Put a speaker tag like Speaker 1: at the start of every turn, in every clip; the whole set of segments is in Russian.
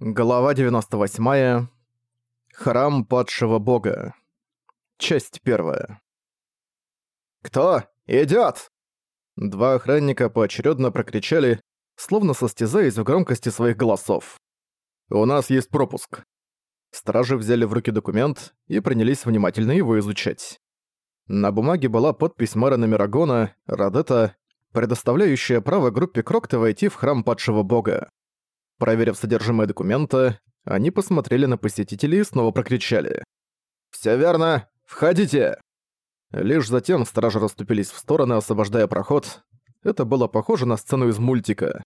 Speaker 1: Глава 98. Храм падшего бога. Часть первая. «Кто идёт?» Два охранника поочередно прокричали, словно состязаясь в громкости своих голосов. «У нас есть пропуск». Стражи взяли в руки документ и принялись внимательно его изучать. На бумаге была подпись Мэрона Мирагона, Радета, предоставляющая право группе Крокта войти в храм падшего бога. Проверив содержимое документа, они посмотрели на посетителей и снова прокричали. «Всё верно! Входите!» Лишь затем стражи расступились в стороны, освобождая проход. Это было похоже на сцену из мультика.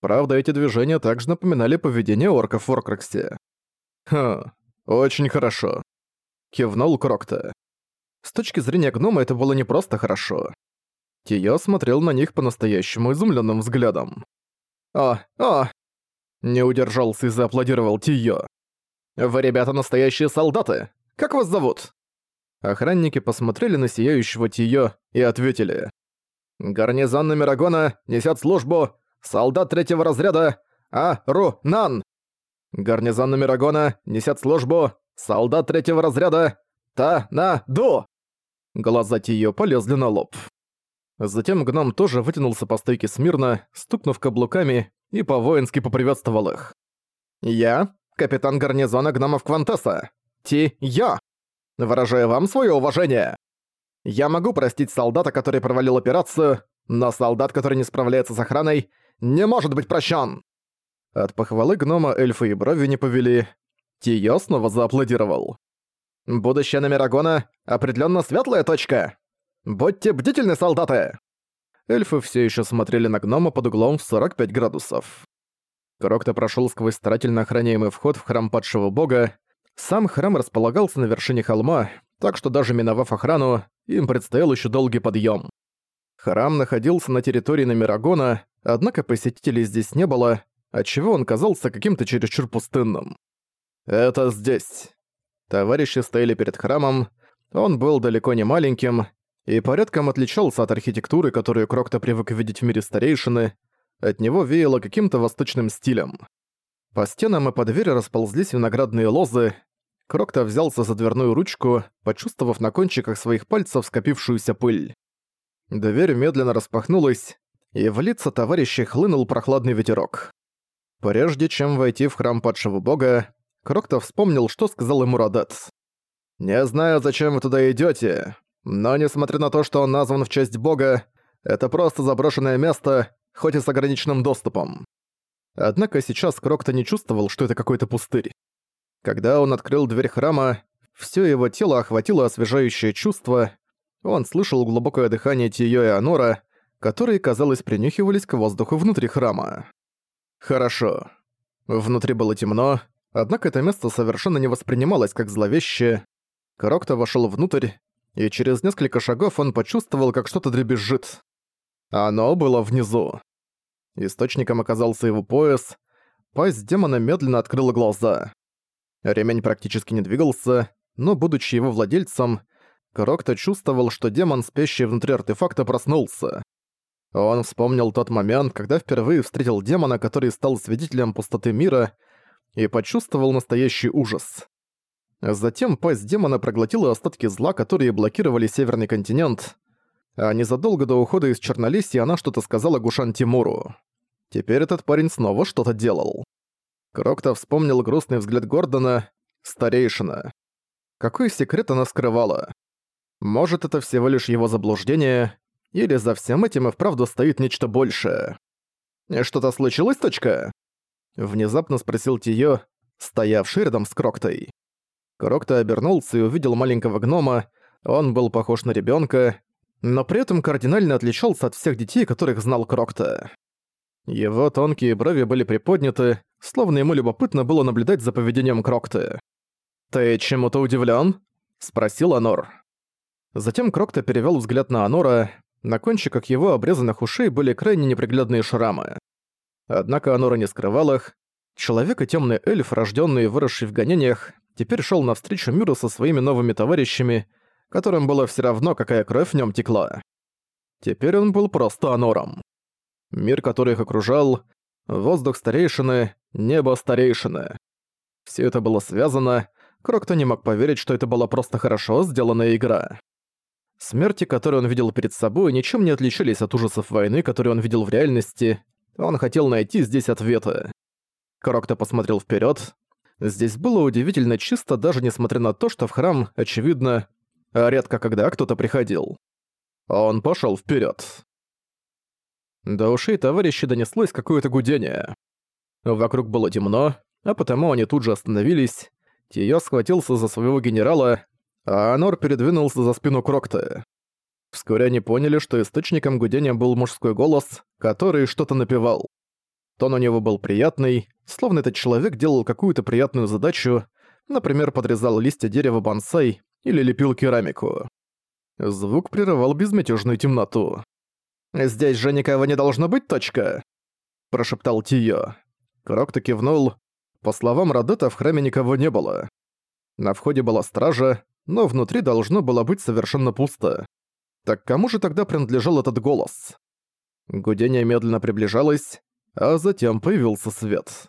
Speaker 1: Правда, эти движения также напоминали поведение орков в Оркраксе. «Хм, очень хорошо», — кивнул Крокта. С точки зрения гнома это было не просто хорошо. Тио смотрел на них по-настоящему изумленным взглядом. «О, о, не удержался и зааплодировал Тио. «Вы, ребята, настоящие солдаты! Как вас зовут?» Охранники посмотрели на сияющего Тио и ответили. «Гарнизон Номерагона несет службу солдат третьего разряда А-Ру-Нан!» «Гарнизон Номерагона несет службу солдат третьего разряда Та-На-Ду!» Глаза Тио полезли на лоб. Затем гном тоже вытянулся по стойке смирно, стукнув каблуками и по-воински поприветствовал их. «Я — капитан гарнизона гномов Квантеса. Ти-Я. Выражаю вам свое уважение. Я могу простить солдата, который провалил операцию, но солдат, который не справляется с охраной, не может быть прощен. От похвалы гнома эльфы и брови не повели. Тио снова зааплодировал. «Будущее Номерагона определенно светлая точка. Будьте бдительны, солдаты!» Эльфы все еще смотрели на гнома под углом в 45 градусов. Крокто прошел сквозь старательно охраняемый вход в храм падшего бога. Сам храм располагался на вершине холма, так что даже миновав охрану, им предстоял еще долгий подъем. Храм находился на территории Намирагона, однако посетителей здесь не было, отчего он казался каким-то чересчур пустынным. «Это здесь». Товарищи стояли перед храмом, он был далеко не маленьким, и порядком отличался от архитектуры, которую Крокто привык видеть в мире старейшины, от него веяло каким-то восточным стилем. По стенам и по двери расползлись виноградные лозы, Крокто взялся за дверную ручку, почувствовав на кончиках своих пальцев скопившуюся пыль. Дверь медленно распахнулась, и в лица товарища хлынул прохладный ветерок. Прежде чем войти в храм падшего бога, Крокто вспомнил, что сказал ему Радет. «Не знаю, зачем вы туда идёте, но несмотря на то, что он назван в честь бога, это просто заброшенное место, хоть и с ограниченным доступом. Однако сейчас Крокто не чувствовал, что это какой-то пустырь. Когда он открыл дверь храма, все его тело охватило освежающее чувство, он слышал глубокое дыхание Тиё и Анора, которые, казалось, принюхивались к воздуху внутри храма. Хорошо. Внутри было темно, однако это место совершенно не воспринималось как зловещее. Крокто вошел внутрь, и через несколько шагов он почувствовал, как что-то дребезжит. Оно было внизу. Источником оказался его пояс. Пасть демона медленно открыла глаза. Ремень практически не двигался, но, будучи его владельцем, Крокто чувствовал, что демон, спящий внутри артефакта, проснулся. Он вспомнил тот момент, когда впервые встретил демона, который стал свидетелем пустоты мира, и почувствовал настоящий ужас. Затем пасть демона проглотила остатки зла, которые блокировали Северный континент. А незадолго до ухода из Чернолесья она что-то сказала Гушан Тимуру. Теперь этот парень снова что-то делал. Крокто вспомнил грустный взгляд Гордона, старейшина. Какой секрет она скрывала? Может, это всего лишь его заблуждение, или за всем этим и вправду стоит нечто большее? «Что-то случилось, точка?» Внезапно спросил Тиё, стоявший рядом с Кроктой. Крокто обернулся и увидел маленького гнома, он был похож на ребенка, но при этом кардинально отличался от всех детей, которых знал Крокто. Его тонкие брови были приподняты, словно ему любопытно было наблюдать за поведением Крокта. «Ты чему-то удивлен? спросил Анор. Затем Крокто перевел взгляд на Анора, на кончиках его обрезанных ушей были крайне неприглядные шрамы. Однако Анора не скрывал их. Человек и темный эльф, рожденный и выросший в гонениях, теперь шел навстречу миру со своими новыми товарищами, которым было все равно, какая кровь в нем текла. Теперь он был просто анором. Мир, который их окружал, воздух старейшины, небо старейшины. Все это было связано, Крокто не мог поверить, что это была просто хорошо сделанная игра. Смерти, которые он видел перед собой, ничем не отличались от ужасов войны, которые он видел в реальности. Он хотел найти здесь ответы. Крокто посмотрел вперед. Здесь было удивительно чисто, даже несмотря на то, что в храм, очевидно, редко когда кто-то приходил. Он пошел вперед. До ушей товарища донеслось какое-то гудение. Вокруг было темно, а потому они тут же остановились. Тиё схватился за своего генерала, а Анор передвинулся за спину Крокта. Вскоре они поняли, что источником гудения был мужской голос, который что-то напевал. Тон у него был приятный, словно этот человек делал какую-то приятную задачу, например, подрезал листья дерева бонсай или лепил керамику. Звук прерывал безмятежную темноту. «Здесь же никого не должно быть, точка!» – прошептал Тио. Крокто кивнул. По словам Радета, в храме никого не было. На входе была стража, но внутри должно было быть совершенно пусто. Так кому же тогда принадлежал этот голос? Гудение медленно приближалось, а затем появился свет.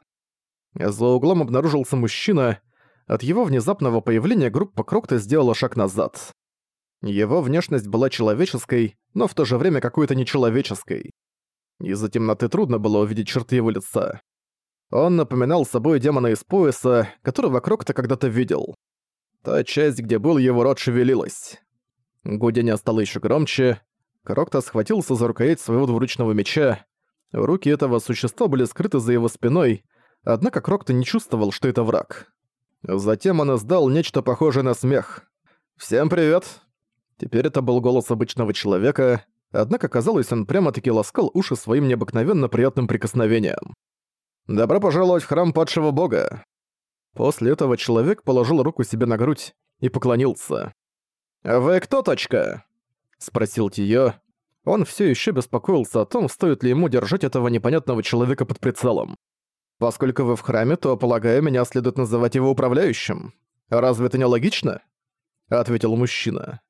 Speaker 1: За углом обнаружился мужчина. От его внезапного появления группа Крокта сделала шаг назад. Его внешность была человеческой, но в то же время какой-то нечеловеческой. Из-за темноты трудно было увидеть черты его лица. Он напоминал собой демона из пояса, которого Крокта когда-то видел. Та часть, где был его рот, шевелилась. Гудение стало еще громче. Крокта схватился за рукоять своего двуручного меча. Руки этого существа были скрыты за его спиной, однако Крокта не чувствовал, что это враг. Затем он издал нечто похожее на смех. «Всем привет!» Теперь это был голос обычного человека, однако казалось, он прямо-таки ласкал уши своим необыкновенно приятным прикосновением. «Добро пожаловать в храм падшего бога!» После этого человек положил руку себе на грудь и поклонился. «Вы кто, точка?» — спросил Тиё. Он все еще беспокоился о том, стоит ли ему держать этого непонятного человека под прицелом. «Поскольку вы в храме, то, полагаю, меня следует называть его управляющим. Разве это не логично?» — ответил мужчина.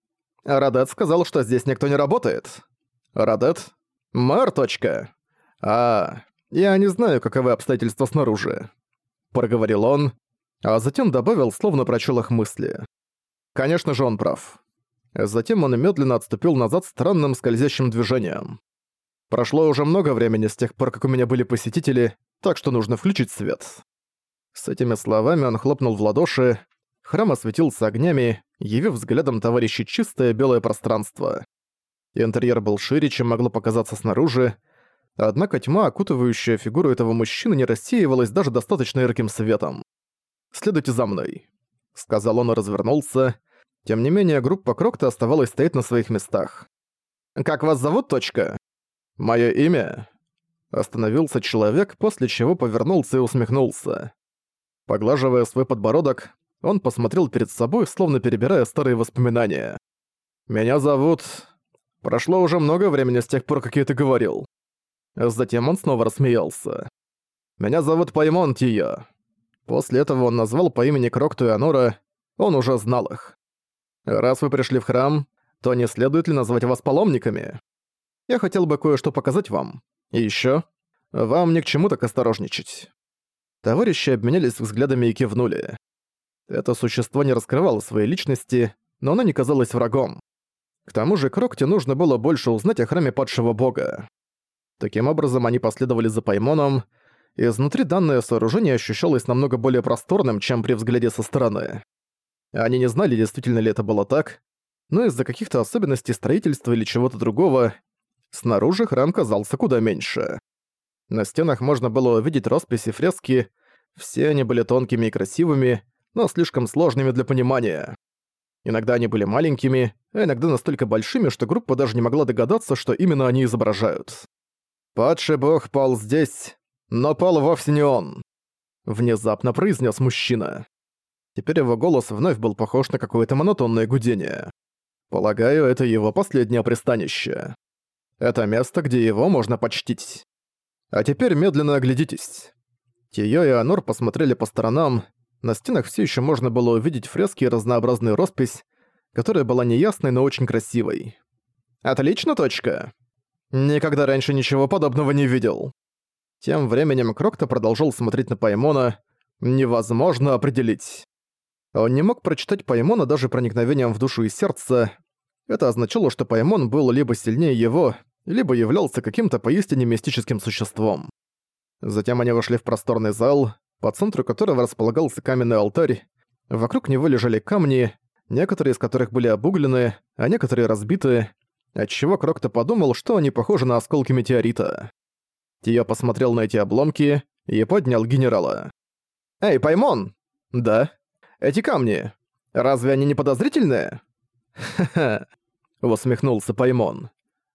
Speaker 1: «Радет сказал, что здесь никто не работает». «Радет? Мэр, точка?» «А, я не знаю, каковы обстоятельства снаружи», — проговорил он, а затем добавил, словно прочел их мысли. Конечно же, он прав. Затем он медленно отступил назад странным скользящим движением. Прошло уже много времени с тех пор, как у меня были посетители, так что нужно включить свет. С этими словами он хлопнул в ладоши, храм осветился огнями, явив взглядом товарищей чистое белое пространство. Интерьер был шире, чем могло показаться снаружи, однако тьма, окутывающая фигуру этого мужчины, не рассеивалась даже достаточно ярким светом. «Следуйте за мной», — сказал он и развернулся. Тем не менее, группа Крокта оставалась стоять на своих местах. «Как вас зовут, точка?» «Моё имя?» Остановился человек, после чего повернулся и усмехнулся. Поглаживая свой подбородок, он посмотрел перед собой, словно перебирая старые воспоминания. «Меня зовут...» Прошло уже много времени с тех пор, как я это говорил. Затем он снова рассмеялся. «Меня зовут Паймон Тия. После этого он назвал по имени Крокту и Анора, он уже знал их. «Раз вы пришли в храм, то не следует ли назвать вас паломниками? Я хотел бы кое-что показать вам. И ещё, вам ни к чему так осторожничать». Товарищи обменялись взглядами и кивнули. Это существо не раскрывало своей личности, но оно не казалось врагом. К тому же Крокте нужно было больше узнать о храме падшего бога. Таким образом, они последовали за Паймоном, Изнутри данное сооружение ощущалось намного более просторным, чем при взгляде со стороны. Они не знали, действительно ли это было так, но из-за каких-то особенностей строительства или чего-то другого, снаружи храм казался куда меньше. На стенах можно было увидеть росписи фрески, все они были тонкими и красивыми, но слишком сложными для понимания. Иногда они были маленькими, а иногда настолько большими, что группа даже не могла догадаться, что именно они изображают. «Падший бог пал здесь, «Но пал вовсе не он», — внезапно произнес мужчина. Теперь его голос вновь был похож на какое-то монотонное гудение. Полагаю, это его последнее пристанище. Это место, где его можно почтить. А теперь медленно оглядитесь. Тиё и Анор посмотрели по сторонам. На стенах все еще можно было увидеть фрески и разнообразную роспись, которая была неясной, но очень красивой. «Отлично, точка. Никогда раньше ничего подобного не видел», Тем временем Крокто продолжал смотреть на Паймона. Невозможно определить. Он не мог прочитать Паймона даже проникновением в душу и сердце. Это означало, что Паймон был либо сильнее его, либо являлся каким-то поистине мистическим существом. Затем они вошли в просторный зал, по центру которого располагался каменный алтарь. Вокруг него лежали камни, некоторые из которых были обуглены, а некоторые разбиты, отчего Крокто подумал, что они похожи на осколки метеорита. Тио посмотрел на эти обломки и поднял генерала. «Эй, Паймон!» «Да. Эти камни. Разве они не подозрительные?» «Ха-ха», — усмехнулся Паймон.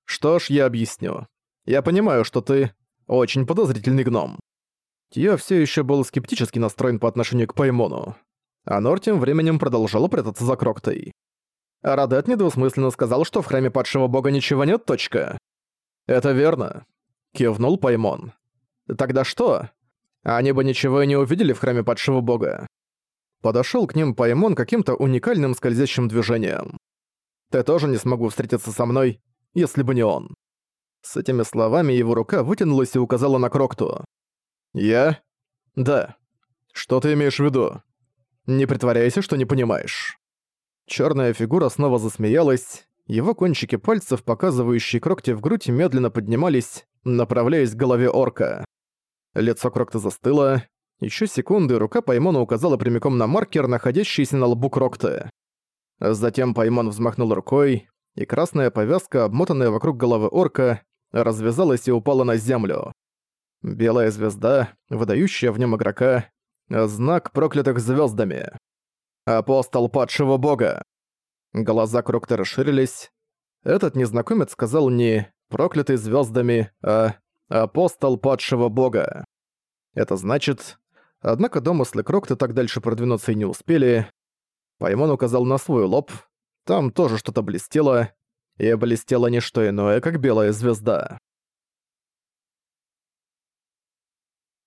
Speaker 1: «Что ж, я объясню. Я понимаю, что ты очень подозрительный гном». Тио все еще был скептически настроен по отношению к Паймону. А Нор тем временем продолжала прятаться за Кроктой. Радет недвусмысленно сказал, что в храме падшего бога ничего нет, точка. «Это верно», — кивнул Паймон. «Тогда что? Они бы ничего и не увидели в храме падшего бога». Подошёл к ним Паймон каким-то уникальным скользящим движением. «Ты тоже не смогу встретиться со мной, если бы не он». С этими словами его рука вытянулась и указала на Крокту. «Я? Да. Что ты имеешь в виду? Не притворяйся, что не понимаешь». Черная фигура снова засмеялась, его кончики пальцев, показывающие Крокте в грудь, медленно поднимались, направляясь к голове орка. Лицо Крокта застыло. Еще секунды рука Паймона указала прямиком на маркер, находящийся на лбу Крокта. Затем Паймон взмахнул рукой, и красная повязка, обмотанная вокруг головы орка, развязалась и упала на землю. Белая звезда, выдающая в нем игрока, знак проклятых звездами. «Апостол падшего бога!» Глаза Крокта расширились. Этот незнакомец сказал не «проклятый звездами», а «апостол падшего бога». Это значит... Однако домыслы Крокта так дальше продвинуться и не успели. Паймон указал на свой лоб. Там тоже что-то блестело. И блестело не что иное, как белая звезда.